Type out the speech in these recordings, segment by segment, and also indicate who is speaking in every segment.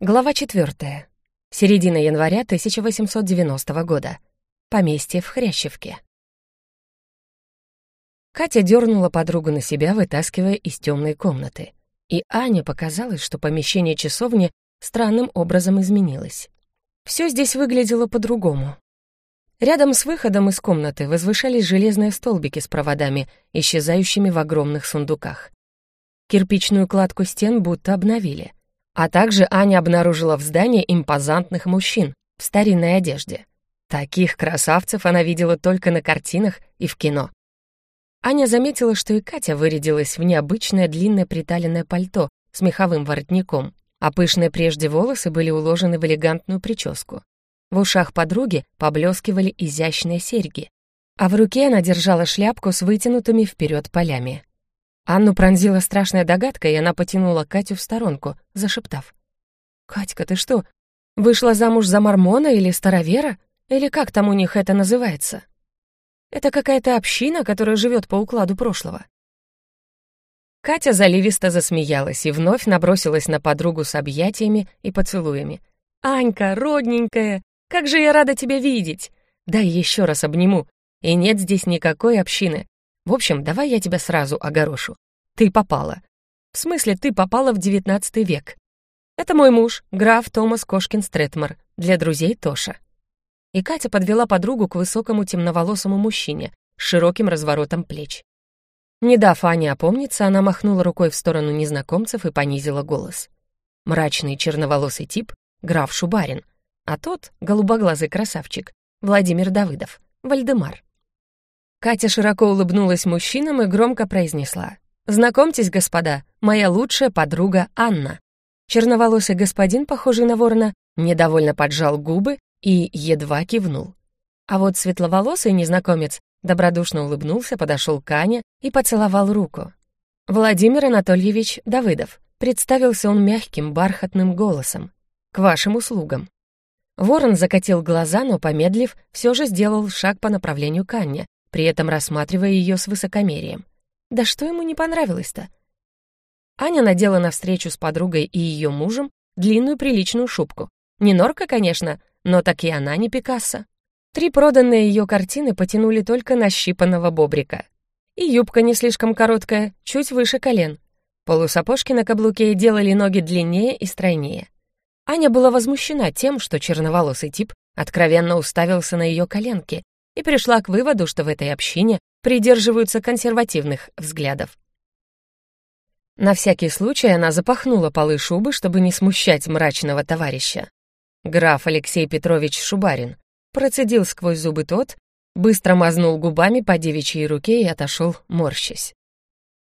Speaker 1: Глава 4. Середина января 1890 года. Поместье в Хрящевке. Катя дернула подругу на себя, вытаскивая из темной комнаты. И Ане показалось, что помещение часовни странным образом изменилось. Все здесь выглядело по-другому. Рядом с выходом из комнаты возвышались железные столбики с проводами, исчезающими в огромных сундуках. Кирпичную кладку стен будто обновили — а также Аня обнаружила в здании импозантных мужчин в старинной одежде. Таких красавцев она видела только на картинах и в кино. Аня заметила, что и Катя вырядилась в необычное длинное приталенное пальто с меховым воротником, а пышные прежде волосы были уложены в элегантную прическу. В ушах подруги поблескивали изящные серьги, а в руке она держала шляпку с вытянутыми вперед полями. Анну пронзила страшная догадка, и она потянула Катю в сторонку, зашептав. «Катька, ты что, вышла замуж за мормона или старовера? Или как там у них это называется? Это какая-то община, которая живет по укладу прошлого». Катя заливисто засмеялась и вновь набросилась на подругу с объятиями и поцелуями. «Анька, родненькая, как же я рада тебя видеть! Дай еще раз обниму. И нет здесь никакой общины, в общем, давай я тебя сразу огорошу. Ты попала. В смысле, ты попала в девятнадцатый век. Это мой муж, граф Томас Кошкин-Стретмор, для друзей Тоша. И Катя подвела подругу к высокому темноволосому мужчине с широким разворотом плеч. Не дав Ане опомниться, она махнула рукой в сторону незнакомцев и понизила голос. Мрачный черноволосый тип — граф Шубарин, а тот — голубоглазый красавчик, Владимир Давыдов, Вальдемар. Катя широко улыбнулась мужчинам и громко произнесла. «Знакомьтесь, господа, моя лучшая подруга Анна». Черноволосый господин, похожий на ворона, недовольно поджал губы и едва кивнул. А вот светловолосый незнакомец добродушно улыбнулся, подошел к Ане и поцеловал руку. «Владимир Анатольевич Давыдов», представился он мягким, бархатным голосом. «К вашим услугам». Ворон закатил глаза, но, помедлив, все же сделал шаг по направлению к Анне, при этом рассматривая ее с высокомерием. Да что ему не понравилось-то? Аня надела на встречу с подругой и ее мужем длинную приличную шубку. Не норка, конечно, но так и она не Пикассо. Три проданные ее картины потянули только на щипанного бобрика. И юбка не слишком короткая, чуть выше колен. Полусапожки на каблуке делали ноги длиннее и стройнее. Аня была возмущена тем, что черноволосый тип откровенно уставился на ее коленки и пришла к выводу, что в этой общине придерживаются консервативных взглядов. На всякий случай она запахнула полы шубы, чтобы не смущать мрачного товарища. Граф Алексей Петрович Шубарин процедил сквозь зубы тот, быстро мазнул губами по девичьей руке и отошел, морщась.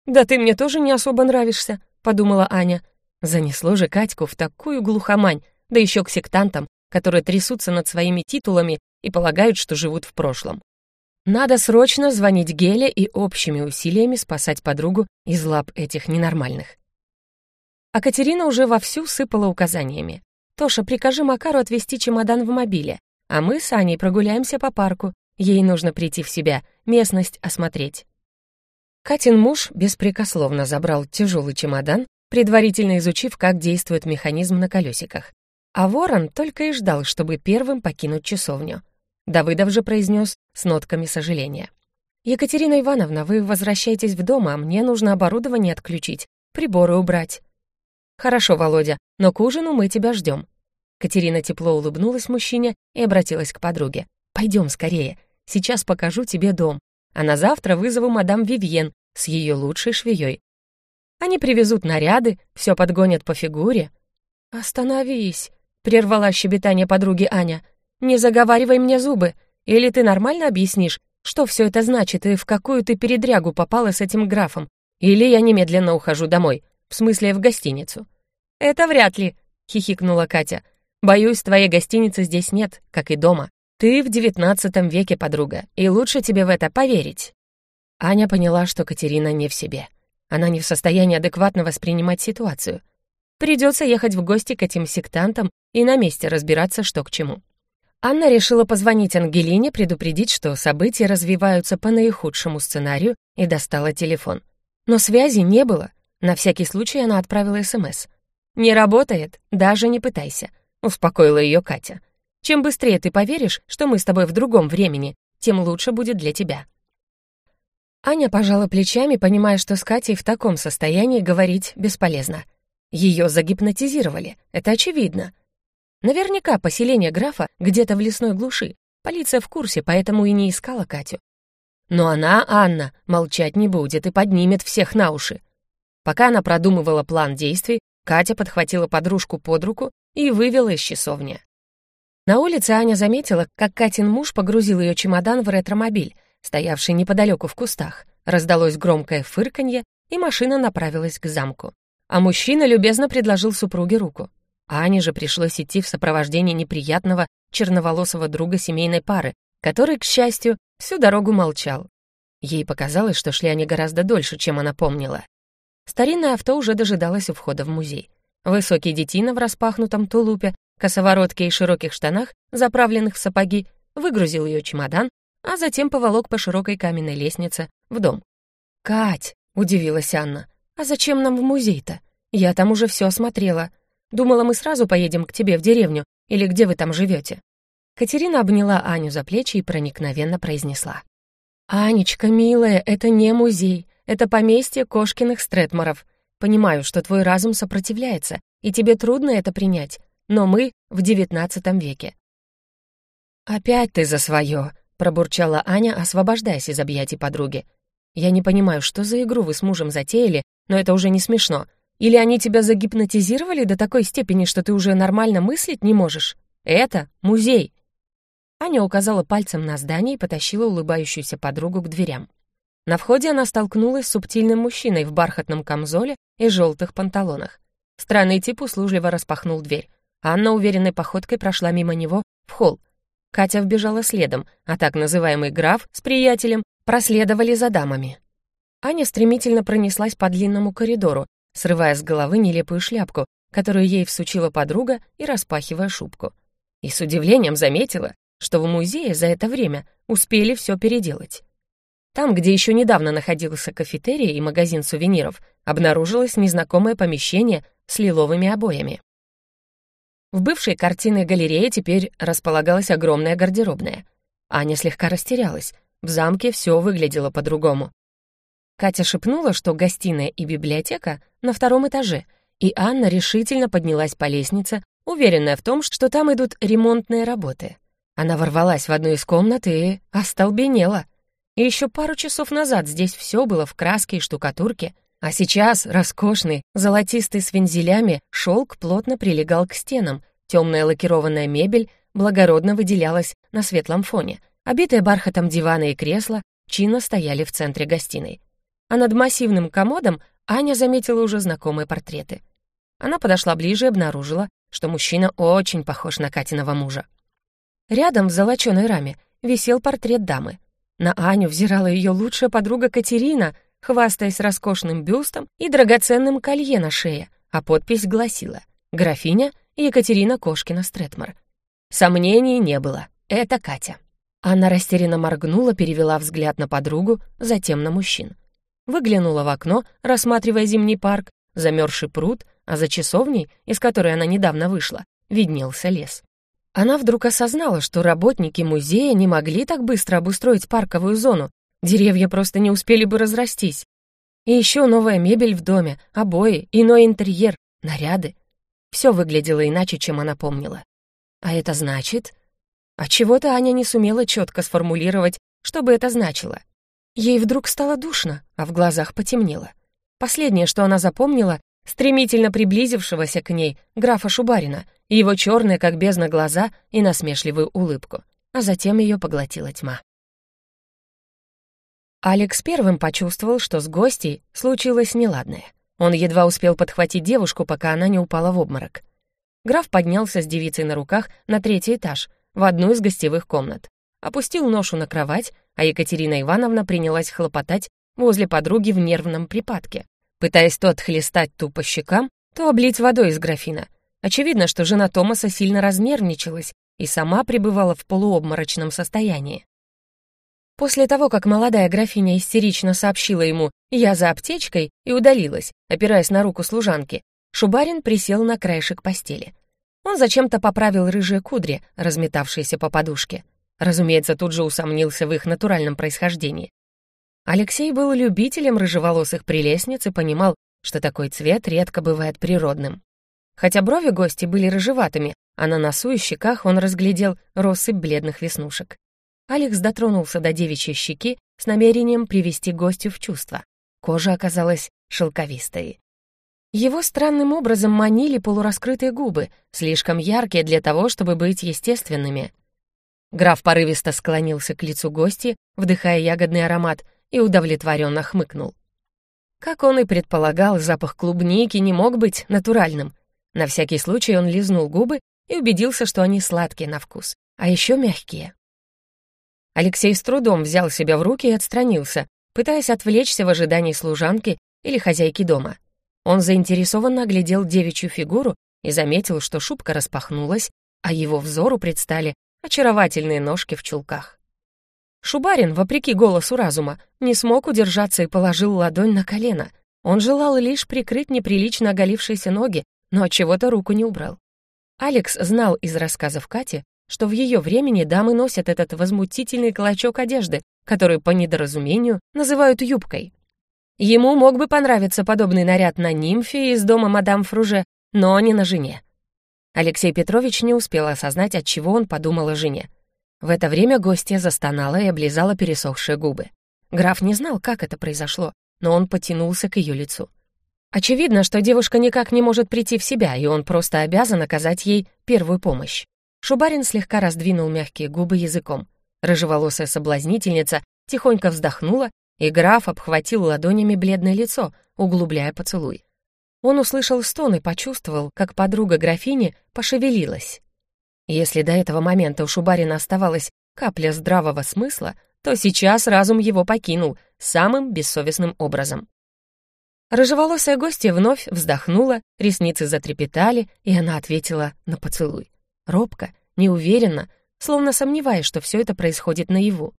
Speaker 1: «Да ты мне тоже не особо нравишься», — подумала Аня. Занесло же Катьку в такую глухомань, да еще к сектантам, которые трясутся над своими титулами и полагают, что живут в прошлом. Надо срочно звонить Геле и общими усилиями спасать подругу из лап этих ненормальных. А Катерина уже вовсю сыпала указаниями. «Тоша, прикажи Макару отвезти чемодан в мобиле, а мы с Аней прогуляемся по парку. Ей нужно прийти в себя, местность осмотреть». Катин муж беспрекословно забрал тяжелый чемодан, предварительно изучив, как действует механизм на колесиках. А ворон только и ждал, чтобы первым покинуть часовню. Давыдов же произнес с нотками сожаления. «Екатерина Ивановна, вы возвращаетесь в дом, а мне нужно оборудование отключить, приборы убрать». «Хорошо, Володя, но к ужину мы тебя ждем». Катерина тепло улыбнулась мужчине и обратилась к подруге. «Пойдем скорее, сейчас покажу тебе дом, а на завтра вызову мадам Вивьен с ее лучшей швеей. Они привезут наряды, все подгонят по фигуре». «Остановись», — прервала щебетание подруги Аня. «Не заговаривай мне зубы. Или ты нормально объяснишь, что все это значит и в какую ты передрягу попала с этим графом? Или я немедленно ухожу домой, в смысле в гостиницу». «Это вряд ли», — хихикнула Катя. «Боюсь, твоей гостиницы здесь нет, как и дома. Ты в девятнадцатом веке, подруга, и лучше тебе в это поверить». Аня поняла, что Катерина не в себе. Она не в состоянии адекватно воспринимать ситуацию. Придется ехать в гости к этим сектантам и на месте разбираться, что к чему. Анна решила позвонить Ангелине, предупредить, что события развиваются по наихудшему сценарию, и достала телефон. Но связи не было. На всякий случай она отправила СМС. «Не работает, даже не пытайся», — успокоила ее Катя. «Чем быстрее ты поверишь, что мы с тобой в другом времени, тем лучше будет для тебя». Аня пожала плечами, понимая, что с Катей в таком состоянии говорить бесполезно. Ее загипнотизировали, это очевидно. Наверняка поселение графа где-то в лесной глуши. Полиция в курсе, поэтому и не искала Катю. Но она, Анна, молчать не будет и поднимет всех на уши. Пока она продумывала план действий, Катя подхватила подружку под руку и вывела из часовни. На улице Аня заметила, как Катин муж погрузил ее чемодан в ретромобиль, стоявший неподалеку в кустах. Раздалось громкое фырканье, и машина направилась к замку. А мужчина любезно предложил супруге руку. Ане же пришлось идти в сопровождении неприятного черноволосого друга семейной пары, который, к счастью, всю дорогу молчал. Ей показалось, что шли они гораздо дольше, чем она помнила. Старинное авто уже дожидалось у входа в музей. Высокий детина в распахнутом тулупе, косоворотке и широких штанах, заправленных в сапоги, выгрузил ее чемодан, а затем поволок по широкой каменной лестнице в дом. «Кать!» — удивилась Анна. «А зачем нам в музей-то? Я там уже все осмотрела. Думала, мы сразу поедем к тебе в деревню, или где вы там живете. Катерина обняла Аню за плечи и проникновенно произнесла. «Анечка, милая, это не музей. Это поместье Кошкиных Стретморов. Понимаю, что твой разум сопротивляется, и тебе трудно это принять, но мы в девятнадцатом веке». «Опять ты за свое», — пробурчала Аня, освобождаясь из объятий подруги. «Я не понимаю, что за игру вы с мужем затеяли, но это уже не смешно. Или они тебя загипнотизировали до такой степени, что ты уже нормально мыслить не можешь? Это музей». Аня указала пальцем на здание и потащила улыбающуюся подругу к дверям. На входе она столкнулась с субтильным мужчиной в бархатном камзоле и желтых панталонах. Странный тип услужливо распахнул дверь. Анна уверенной походкой прошла мимо него в холл. Катя вбежала следом, а так называемый граф с приятелем проследовали за дамами. Аня стремительно пронеслась по длинному коридору, срывая с головы нелепую шляпку, которую ей всучила подруга и распахивая шубку. И с удивлением заметила, что в музее за это время успели все переделать. Там, где еще недавно находился кафетерий и магазин сувениров, обнаружилось незнакомое помещение с лиловыми обоями. В бывшей картинной галерее теперь располагалась огромная гардеробная. Аня слегка растерялась. В замке все выглядело по-другому. Катя шепнула, что гостиная и библиотека на втором этаже, и Анна решительно поднялась по лестнице, уверенная в том, что там идут ремонтные работы. Она ворвалась в одну из комнат и остолбенела — и еще пару часов назад здесь все было в краске и штукатурке, а сейчас роскошный, золотистый с вензелями, шелк плотно прилегал к стенам, темная лакированная мебель благородно выделялась на светлом фоне, обитые бархатом диваны и кресла чинно стояли в центре гостиной. А над массивным комодом Аня заметила уже знакомые портреты. Она подошла ближе и обнаружила, что мужчина очень похож на Катиного мужа. Рядом в золоченой раме висел портрет дамы. На Аню взирала ее лучшая подруга Катерина, хвастаясь роскошным бюстом и драгоценным колье на шее, а подпись гласила «Графиня Екатерина Кошкина-Стретмар». Сомнений не было. Это Катя. Анна растерянно моргнула, перевела взгляд на подругу, затем на мужчин. Выглянула в окно, рассматривая зимний парк, замерзший пруд, а за часовней, из которой она недавно вышла, виднелся лес. Она вдруг осознала, что работники музея не могли так быстро обустроить парковую зону, деревья просто не успели бы разрастись. И еще новая мебель в доме, обои, иной интерьер, наряды. Все выглядело иначе, чем она помнила. А это значит... А чего-то Аня не сумела четко сформулировать, что бы это значило. Ей вдруг стало душно, а в глазах потемнело. Последнее, что она запомнила, стремительно приблизившегося к ней графа Шубарина, его черные, как бездна, глаза и насмешливую улыбку, а затем ее поглотила тьма. Алекс первым почувствовал, что с гостей случилось неладное. Он едва успел подхватить девушку, пока она не упала в обморок. Граф поднялся с девицей на руках на третий этаж, в одну из гостевых комнат. Опустил ношу на кровать, а Екатерина Ивановна принялась хлопотать возле подруги в нервном припадке, пытаясь то отхлестать ту по щекам, то облить водой из графина. Очевидно, что жена Томаса сильно разнервничалась и сама пребывала в полуобморочном состоянии. После того, как молодая графиня истерично сообщила ему «я за аптечкой» и удалилась, опираясь на руку служанки, Шубарин присел на краешек постели. Он зачем-то поправил рыжие кудри, разметавшиеся по подушке. Разумеется, тут же усомнился в их натуральном происхождении. Алексей был любителем рыжеволосых прелестниц и понимал, что такой цвет редко бывает природным. Хотя брови гости были рыжеватыми, а на носу и щеках он разглядел россыпь бледных веснушек. Алекс дотронулся до девичьей щеки с намерением привести гостю в чувство. Кожа оказалась шелковистой. Его странным образом манили полураскрытые губы, слишком яркие для того, чтобы быть естественными. Граф порывисто склонился к лицу гости, вдыхая ягодный аромат, и удовлетворенно хмыкнул. Как он и предполагал, запах клубники не мог быть натуральным. На всякий случай он лизнул губы и убедился, что они сладкие на вкус, а еще мягкие. Алексей с трудом взял себя в руки и отстранился, пытаясь отвлечься в ожидании служанки или хозяйки дома. Он заинтересованно оглядел девичью фигуру и заметил, что шубка распахнулась, а его взору предстали очаровательные ножки в чулках. Шубарин, вопреки голосу разума, не смог удержаться и положил ладонь на колено. Он желал лишь прикрыть неприлично оголившиеся ноги, но от чего то руку не убрал. Алекс знал из рассказов Кати, что в ее времени дамы носят этот возмутительный клочок одежды, который по недоразумению называют юбкой. Ему мог бы понравиться подобный наряд на нимфе из дома мадам Фруже, но не на жене. Алексей Петрович не успел осознать, от чего он подумал о жене. В это время гостья застонала и облизала пересохшие губы. Граф не знал, как это произошло, но он потянулся к ее лицу. Очевидно, что девушка никак не может прийти в себя, и он просто обязан оказать ей первую помощь. Шубарин слегка раздвинул мягкие губы языком. Рыжеволосая соблазнительница тихонько вздохнула, и граф обхватил ладонями бледное лицо, углубляя поцелуй. Он услышал стон и почувствовал, как подруга графини пошевелилась. Если до этого момента у Шубарина оставалась капля здравого смысла, то сейчас разум его покинул самым бессовестным образом. Рыжеволосая гостья вновь вздохнула, ресницы затрепетали, и она ответила на поцелуй. Робко, неуверенно, словно сомневаясь, что все это происходит наяву.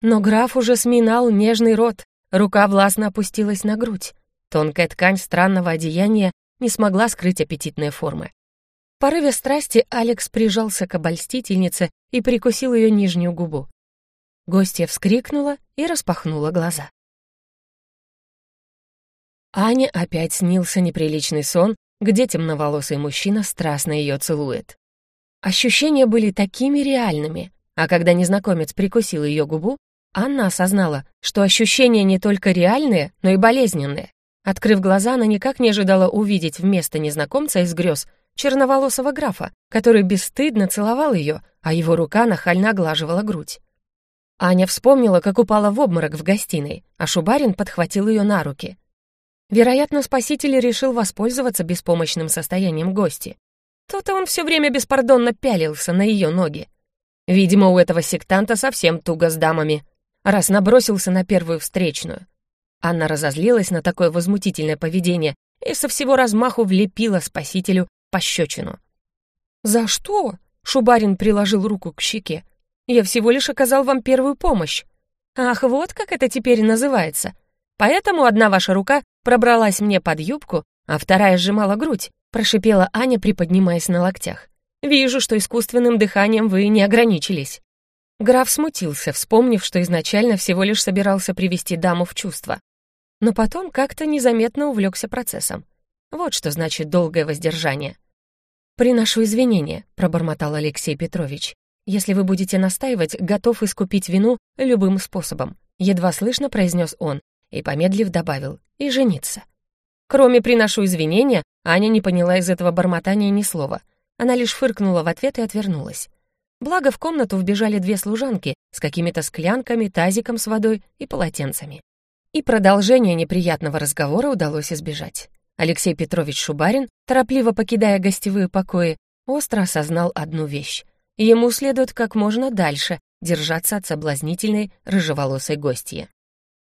Speaker 1: Но граф уже сминал нежный рот, рука властно опустилась на грудь. Тонкая ткань странного одеяния не смогла скрыть аппетитные формы. В порыве страсти Алекс прижался к обольстительнице и прикусил ее нижнюю губу. Гостья вскрикнула и распахнула глаза. Ане опять снился неприличный сон, где темноволосый мужчина страстно ее целует. Ощущения были такими реальными, а когда незнакомец прикусил ее губу, Анна осознала, что ощущения не только реальные, но и болезненные. Открыв глаза, она никак не ожидала увидеть вместо незнакомца из грез черноволосого графа, который бесстыдно целовал ее, а его рука нахально оглаживала грудь. Аня вспомнила, как упала в обморок в гостиной, а Шубарин подхватил ее на руки. Вероятно, спаситель решил воспользоваться беспомощным состоянием гости. То-то он все время беспардонно пялился на ее ноги. Видимо, у этого сектанта совсем туго с дамами, раз набросился на первую встречную. Анна разозлилась на такое возмутительное поведение и со всего размаху влепила спасителю пощечину. «За что?» — Шубарин приложил руку к щеке. «Я всего лишь оказал вам первую помощь. Ах, вот как это теперь называется. Поэтому одна ваша рука пробралась мне под юбку, а вторая сжимала грудь, прошипела Аня, приподнимаясь на локтях. «Вижу, что искусственным дыханием вы не ограничились». Граф смутился, вспомнив, что изначально всего лишь собирался привести даму в чувство. Но потом как-то незаметно увлекся процессом. Вот что значит долгое воздержание. «Приношу извинения», — пробормотал Алексей Петрович. «Если вы будете настаивать, готов искупить вину любым способом», — едва слышно произнес он, и, помедлив, добавил «и жениться». Кроме «приношу извинения», Аня не поняла из этого бормотания ни слова. Она лишь фыркнула в ответ и отвернулась. Благо в комнату вбежали две служанки с какими-то склянками, тазиком с водой и полотенцами. И продолжение неприятного разговора удалось избежать. Алексей Петрович Шубарин, торопливо покидая гостевые покои, остро осознал одну вещь. Ему следует как можно дальше держаться от соблазнительной рыжеволосой гостьи.